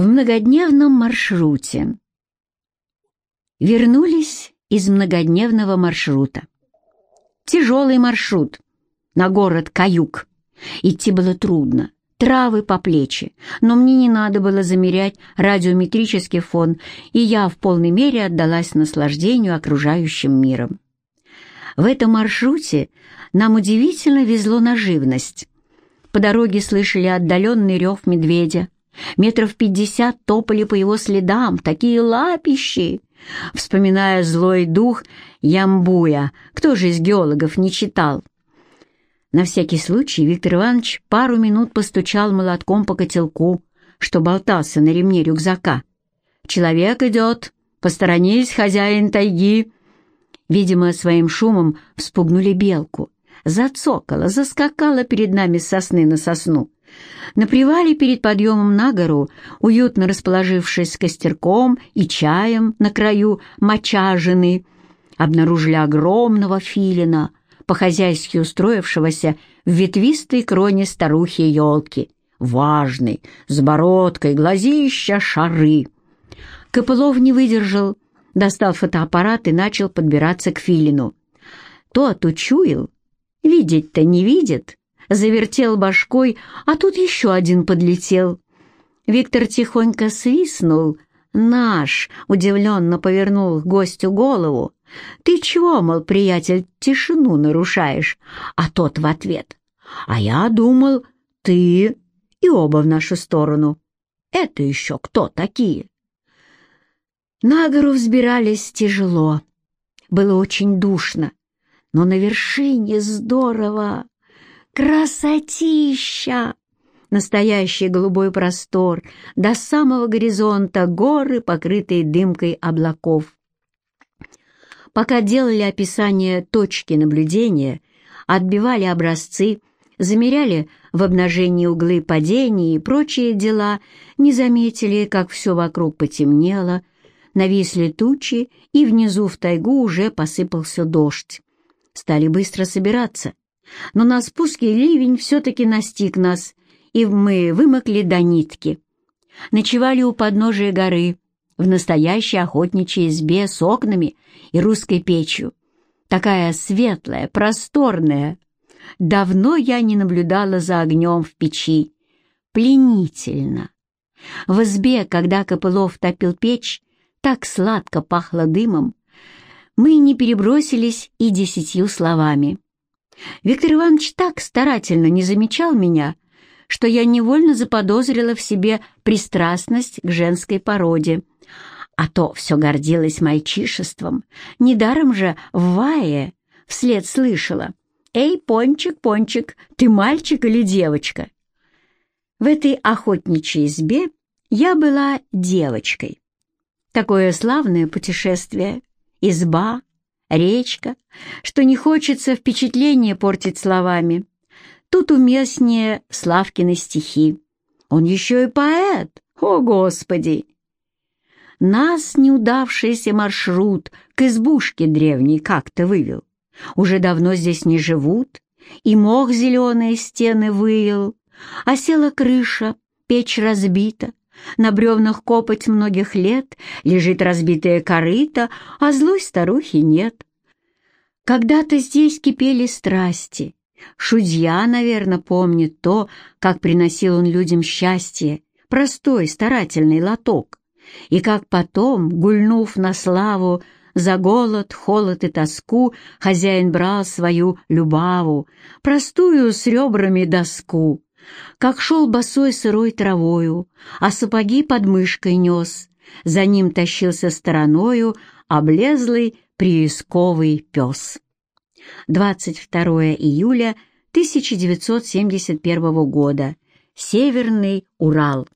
В многодневном маршруте. Вернулись из многодневного маршрута. Тяжелый маршрут на город Каюк. Идти было трудно, травы по плечи, но мне не надо было замерять радиометрический фон, и я в полной мере отдалась наслаждению окружающим миром. В этом маршруте нам удивительно везло на живность. По дороге слышали отдаленный рев медведя, Метров пятьдесят топали по его следам, такие лапищи. Вспоминая злой дух Ямбуя, кто же из геологов не читал? На всякий случай Виктор Иванович пару минут постучал молотком по котелку, что болтался на ремне рюкзака. «Человек идет! Посторонись, хозяин тайги!» Видимо, своим шумом вспугнули белку. Зацокала, заскакала перед нами сосны на сосну. На привале перед подъемом на гору, уютно расположившись костерком и чаем на краю мочажины, обнаружили огромного филина, по-хозяйски устроившегося в ветвистой кроне старухи елки, важный, с бородкой, глазища, шары. Копылов не выдержал, достал фотоаппарат и начал подбираться к филину. Тот учуял, видеть-то не видит, завертел башкой, а тут еще один подлетел. Виктор тихонько свистнул. «Наш!» — удивленно повернул гостю голову. «Ты чего, мол, приятель, тишину нарушаешь?» А тот в ответ. «А я думал, ты...» И оба в нашу сторону. «Это еще кто такие?» На гору взбирались тяжело. Было очень душно, но на вершине здорово. Красотища! Настоящий голубой простор, до самого горизонта горы, покрытые дымкой облаков. Пока делали описание точки наблюдения, отбивали образцы, замеряли в обнажении углы падений и прочие дела, не заметили, как все вокруг потемнело, нависли тучи, и внизу в тайгу уже посыпался дождь. Стали быстро собираться, но на спуске ливень все-таки настиг нас, и мы вымокли до нитки. Ночевали у подножия горы, в настоящей охотничьей избе с окнами и русской печью. Такая светлая, просторная. Давно я не наблюдала за огнем в печи. Пленительно. В избе, когда Копылов топил печь, так сладко пахло дымом, мы не перебросились и десятью словами. Виктор Иванович так старательно не замечал меня, что я невольно заподозрила в себе пристрастность к женской породе. А то все гордилась мальчишеством. Недаром же в Вае вслед слышала «Эй, Пончик, Пончик, ты мальчик или девочка?» В этой охотничьей избе я была девочкой. Такое славное путешествие, изба, речка, что не хочется впечатление портить словами. Тут уместнее Славкины стихи. Он еще и поэт, о Господи! Нас неудавшийся маршрут к избушке древней как-то вывел. Уже давно здесь не живут, и мох зеленые стены выел, села крыша, печь разбита, на бревнах копоть многих лет, лежит разбитая корыта, а злой старухи нет. Когда-то здесь кипели страсти. Шудья, наверное, помнит то, как приносил он людям счастье, простой старательный лоток, и как потом, гульнув на славу, за голод, холод и тоску хозяин брал свою любаву, простую с ребрами доску как шел босой сырой травою, а сапоги под мышкой нес, за ним тащился стороною облезлый приисковый пес. 22 июля 1971 года. Северный Урал.